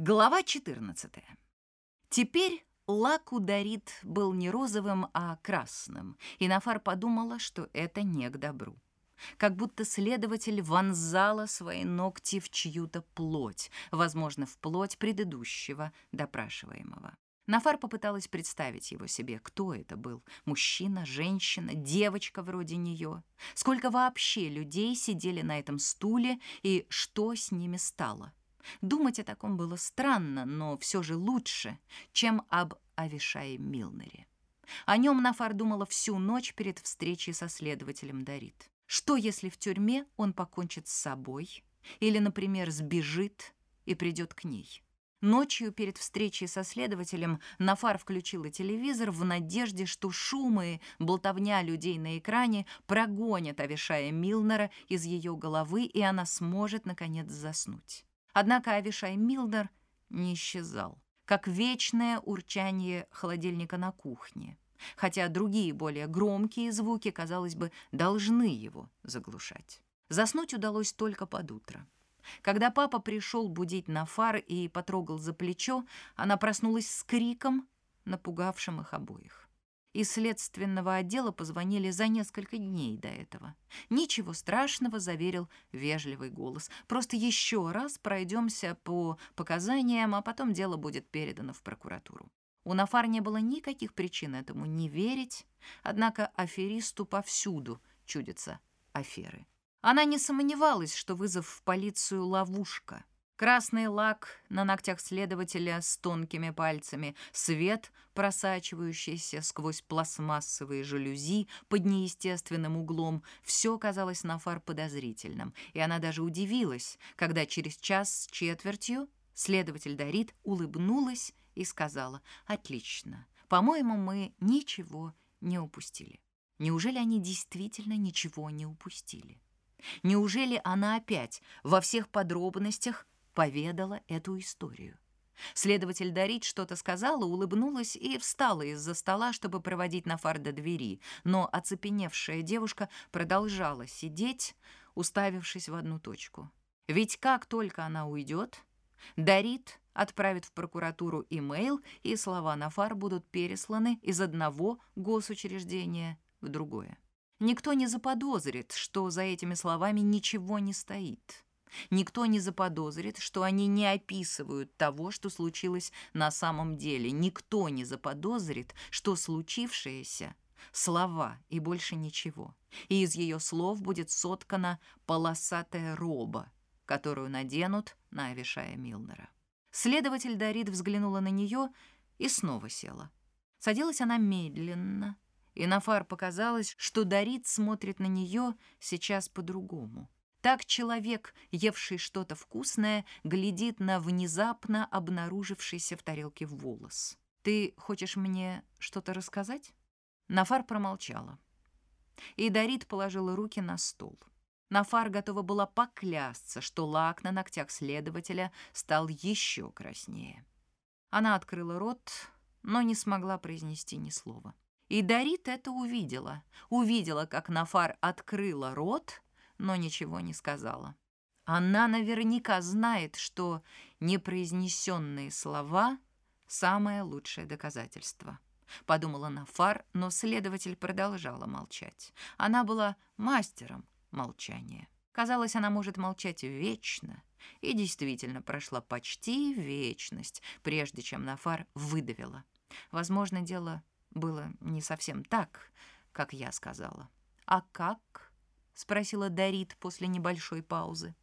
Глава 14. Теперь лак ударит был не розовым, а красным, и Нафар подумала, что это не к добру. Как будто следователь вонзала свои ногти в чью-то плоть, возможно, в плоть предыдущего допрашиваемого. Нафар попыталась представить его себе, кто это был. Мужчина, женщина, девочка вроде нее. Сколько вообще людей сидели на этом стуле и что с ними стало. Думать о таком было странно, но все же лучше, чем об Авишае Милнере. О нем Нафар думала всю ночь перед встречей со следователем Дарит. Что, если в тюрьме он покончит с собой или, например, сбежит и придет к ней? Ночью перед встречей со следователем Нафар включила телевизор в надежде, что шумы и болтовня людей на экране прогонят Авишая Милнера из ее головы, и она сможет, наконец, заснуть. Однако Авишай Милнер не исчезал, как вечное урчание холодильника на кухне, хотя другие более громкие звуки, казалось бы, должны его заглушать. Заснуть удалось только под утро. Когда папа пришел будить Нафар и потрогал за плечо, она проснулась с криком, напугавшим их обоих. Из следственного отдела позвонили за несколько дней до этого. «Ничего страшного», — заверил вежливый голос. «Просто еще раз пройдемся по показаниям, а потом дело будет передано в прокуратуру». У Нафар не было никаких причин этому не верить, однако аферисту повсюду чудятся аферы. Она не сомневалась, что вызов в полицию — ловушка — Красный лак на ногтях следователя с тонкими пальцами, свет, просачивающийся сквозь пластмассовые жалюзи под неестественным углом, все казалось на фар подозрительным, и она даже удивилась, когда через час с четвертью следователь Дарит улыбнулась и сказала «Отлично, по-моему, мы ничего не упустили». Неужели они действительно ничего не упустили? Неужели она опять во всех подробностях поведала эту историю. Следователь Дарит что-то сказала, улыбнулась и встала из-за стола, чтобы проводить Нафар до двери, но оцепеневшая девушка продолжала сидеть, уставившись в одну точку. Ведь как только она уйдет, Дарит отправит в прокуратуру имейл, и слова Нафар будут пересланы из одного госучреждения в другое. Никто не заподозрит, что за этими словами ничего не стоит. Никто не заподозрит, что они не описывают того, что случилось на самом деле. Никто не заподозрит, что случившееся — слова и больше ничего. И из ее слов будет соткана полосатая роба, которую наденут на Авишая Милнера. Следователь Дарит взглянула на нее и снова села. Садилась она медленно, и на фар показалось, что Дарит смотрит на нее сейчас по-другому. Так человек, евший что-то вкусное, глядит на внезапно обнаружившийся в тарелке волос. «Ты хочешь мне что-то рассказать?» Нафар промолчала. И Дарит положила руки на стол. Нафар готова была поклясться, что лак на ногтях следователя стал еще краснее. Она открыла рот, но не смогла произнести ни слова. И Дарит это увидела. Увидела, как Нафар открыла рот но ничего не сказала. Она наверняка знает, что непроизнесенные слова — самое лучшее доказательство. Подумала Нафар, но следователь продолжала молчать. Она была мастером молчания. Казалось, она может молчать вечно. И действительно прошла почти вечность, прежде чем Нафар выдавила. Возможно, дело было не совсем так, как я сказала. А как? — спросила Дарит после небольшой паузы.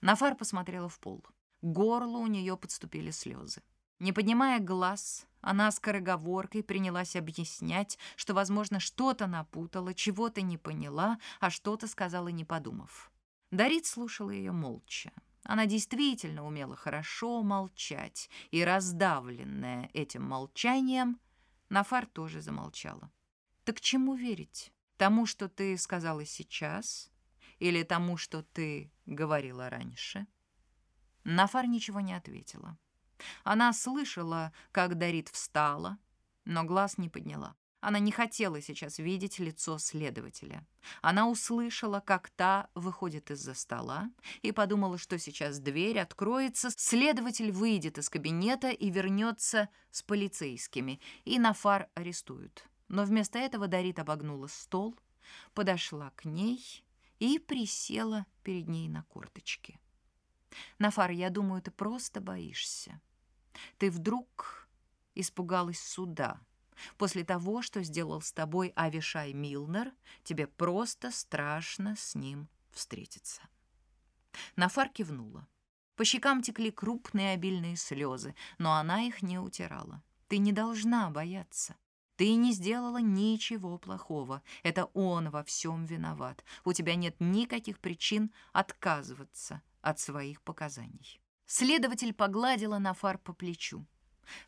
Нафар посмотрела в пол. К горлу у нее подступили слезы. Не поднимая глаз, она скороговоркой принялась объяснять, что, возможно, что-то напутала, чего-то не поняла, а что-то сказала, не подумав. Дарит слушала ее молча. Она действительно умела хорошо молчать, и, раздавленная этим молчанием, Нафар тоже замолчала. «Так чему верить?» Тому, что ты сказала сейчас, или тому, что ты говорила раньше?» Нафар ничего не ответила. Она слышала, как Дарит встала, но глаз не подняла. Она не хотела сейчас видеть лицо следователя. Она услышала, как та выходит из-за стола, и подумала, что сейчас дверь откроется, следователь выйдет из кабинета и вернется с полицейскими, и Нафар арестуют. Но вместо этого Дарит обогнула стол, подошла к ней и присела перед ней на корточки. «Нафар, я думаю, ты просто боишься. Ты вдруг испугалась суда» После того, что сделал с тобой Авишай Милнер, тебе просто страшно с ним встретиться. Нафар кивнула. По щекам текли крупные обильные слезы, но она их не утирала. Ты не должна бояться. Ты не сделала ничего плохого. Это он во всем виноват. У тебя нет никаких причин отказываться от своих показаний. Следователь погладила Нафар по плечу.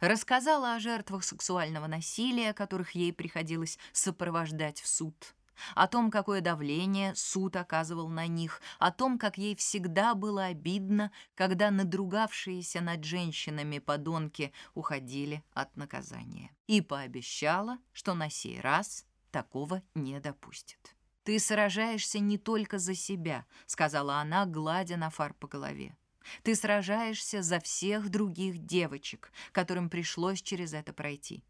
Рассказала о жертвах сексуального насилия, которых ей приходилось сопровождать в суд, о том, какое давление суд оказывал на них, о том, как ей всегда было обидно, когда надругавшиеся над женщинами подонки уходили от наказания. И пообещала, что на сей раз такого не допустит. «Ты сражаешься не только за себя», — сказала она, гладя на фар по голове. Ты сражаешься за всех других девочек, которым пришлось через это пройти.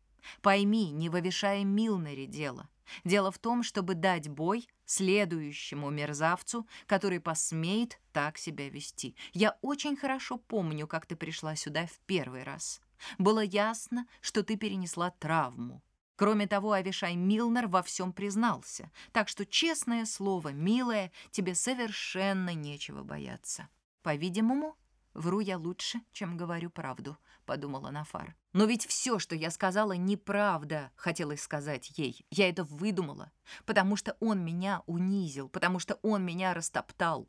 Пойми, не в Милнере дело. Дело в том, чтобы дать бой следующему мерзавцу, который посмеет так себя вести. Я очень хорошо помню, как ты пришла сюда в первый раз. Было ясно, что ты перенесла травму. Кроме того, Авишай Милнер во всем признался, так что, честное слово, милая, тебе совершенно нечего бояться. «По-видимому, вру я лучше, чем говорю правду», — подумала Нафар. «Но ведь все, что я сказала, неправда», — хотелось сказать ей. «Я это выдумала, потому что он меня унизил, потому что он меня растоптал.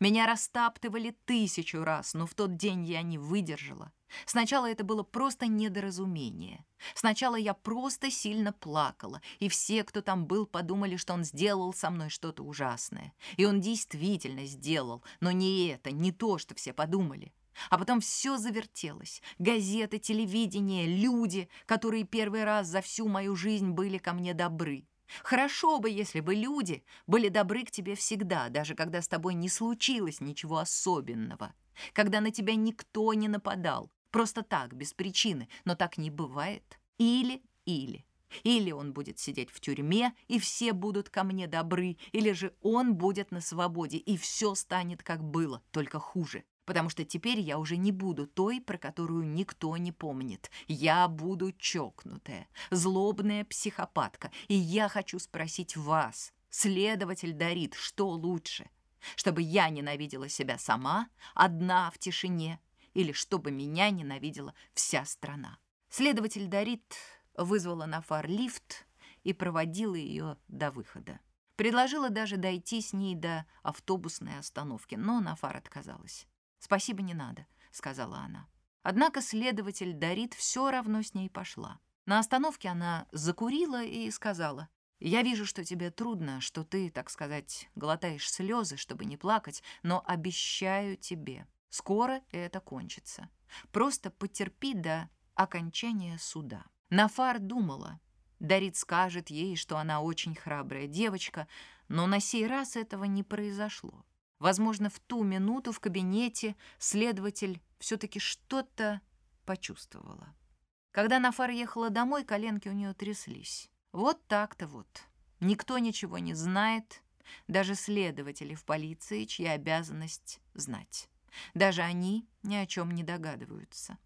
Меня растаптывали тысячу раз, но в тот день я не выдержала. Сначала это было просто недоразумение. Сначала я просто сильно плакала, и все, кто там был, подумали, что он сделал со мной что-то ужасное. И он действительно сделал, но не это, не то, что все подумали. А потом все завертелось. Газеты, телевидение, люди, которые первый раз за всю мою жизнь были ко мне добры. Хорошо бы, если бы люди были добры к тебе всегда, даже когда с тобой не случилось ничего особенного, когда на тебя никто не нападал, просто так, без причины, но так не бывает. Или-или. Или он будет сидеть в тюрьме, и все будут ко мне добры, или же он будет на свободе, и все станет как было, только хуже потому что теперь я уже не буду той, про которую никто не помнит. Я буду чокнутая, злобная психопатка, и я хочу спросить вас, следователь Дарит, что лучше? Чтобы я ненавидела себя сама, одна в тишине, или чтобы меня ненавидела вся страна? Следователь Дарит вызвала на фар лифт и проводила ее до выхода. Предложила даже дойти с ней до автобусной остановки, но Нафар отказалась. «Спасибо, не надо», — сказала она. Однако следователь Дарит все равно с ней пошла. На остановке она закурила и сказала, «Я вижу, что тебе трудно, что ты, так сказать, глотаешь слезы, чтобы не плакать, но обещаю тебе, скоро это кончится. Просто потерпи до окончания суда». Нафар думала, Дарит скажет ей, что она очень храбрая девочка, но на сей раз этого не произошло. Возможно, в ту минуту в кабинете следователь все-таки что-то почувствовала. Когда Нафар ехала домой, коленки у нее тряслись. Вот так-то вот. Никто ничего не знает, даже следователи в полиции, чья обязанность знать. Даже они ни о чем не догадываются.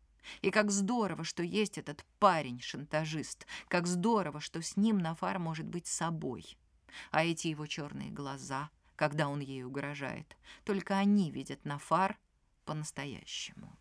И как здорово, что есть этот парень-шантажист. Как здорово, что с ним Нафар может быть собой. А эти его черные глаза — когда он ей угрожает. Только они видят Нафар по-настоящему.